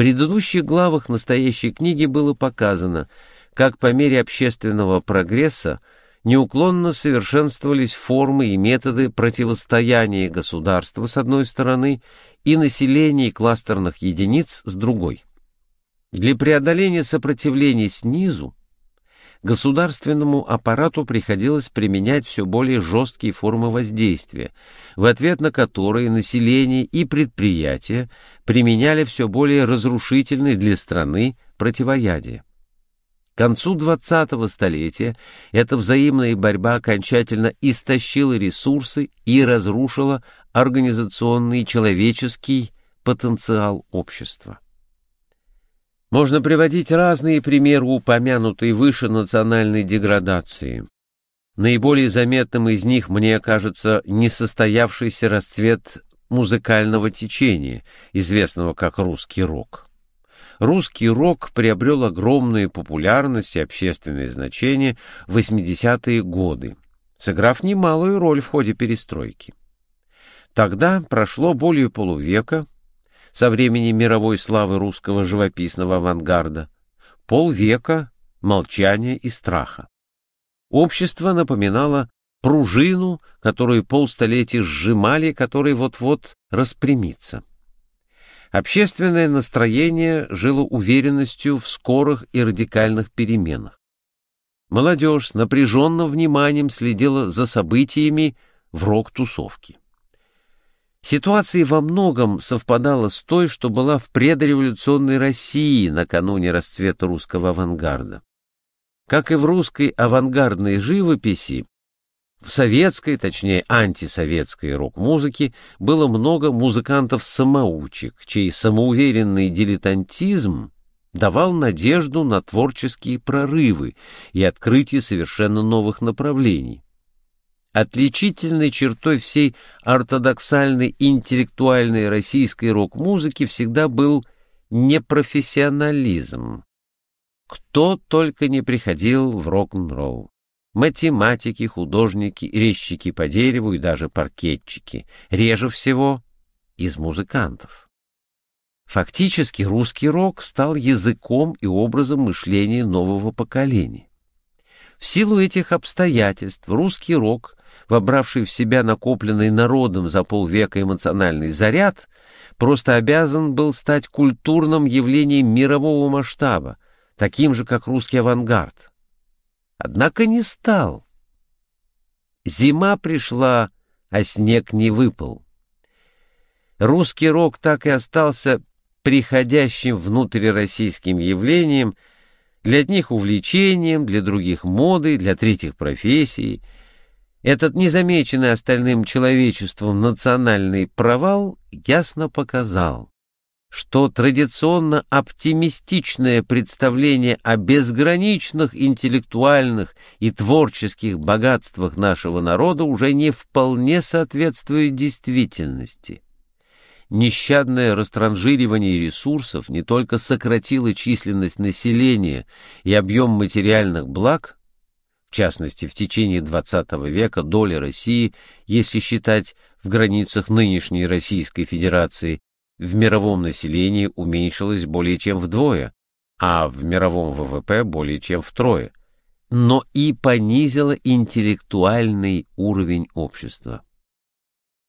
предыдущих главах настоящей книги было показано, как по мере общественного прогресса неуклонно совершенствовались формы и методы противостояния государства с одной стороны и населения кластерных единиц с другой. Для преодоления сопротивлений снизу государственному аппарату приходилось применять все более жесткие формы воздействия, в ответ на которые население и предприятия применяли все более разрушительные для страны противоядия. К концу 20-го столетия эта взаимная борьба окончательно истощила ресурсы и разрушила организационный человеческий потенциал общества. Можно приводить разные примеры упомянутой выше национальной деградации. Наиболее заметным из них, мне кажется, несостоявшийся расцвет музыкального течения, известного как русский рок. Русский рок приобрел огромную популярность и общественное значение в 80-е годы, сыграв немалую роль в ходе перестройки. Тогда прошло более полувека, со времени мировой славы русского живописного авангарда, полвека молчания и страха. Общество напоминало пружину, которую полстолетия сжимали, которой вот-вот распрямится. Общественное настроение жило уверенностью в скорых и радикальных переменах. Молодежь с напряженным вниманием следила за событиями в рок-тусовке. Ситуация во многом совпадала с той, что была в предреволюционной России накануне расцвета русского авангарда. Как и в русской авангардной живописи, в советской, точнее антисоветской рок-музыке было много музыкантов-самоучек, чей самоуверенный дилетантизм давал надежду на творческие прорывы и открытие совершенно новых направлений. Отличительной чертой всей ортодоксальной интеллектуальной российской рок-музыки всегда был непрофессионализм. Кто только не приходил в рок-н-ролл. Математики, художники, резчики по дереву и даже паркетчики. Реже всего из музыкантов. Фактически русский рок стал языком и образом мышления нового поколения. В силу этих обстоятельств русский рок вобравший в себя накопленный народом за полвека эмоциональный заряд, просто обязан был стать культурным явлением мирового масштаба, таким же, как русский авангард. Однако не стал. Зима пришла, а снег не выпал. Русский рок так и остался приходящим внутрироссийским явлением, для одних увлечением, для других модой, для третьих профессией — этот незамеченный остальным человечеством национальный провал ясно показал, что традиционно оптимистичное представление о безграничных интеллектуальных и творческих богатствах нашего народа уже не вполне соответствует действительности. Нещадное растранжиривание ресурсов не только сократило численность населения и объем материальных благ, в частности, в течение XX века доля России, если считать в границах нынешней Российской Федерации, в мировом населении уменьшилась более чем вдвое, а в мировом ВВП более чем втрое, но и понизила интеллектуальный уровень общества.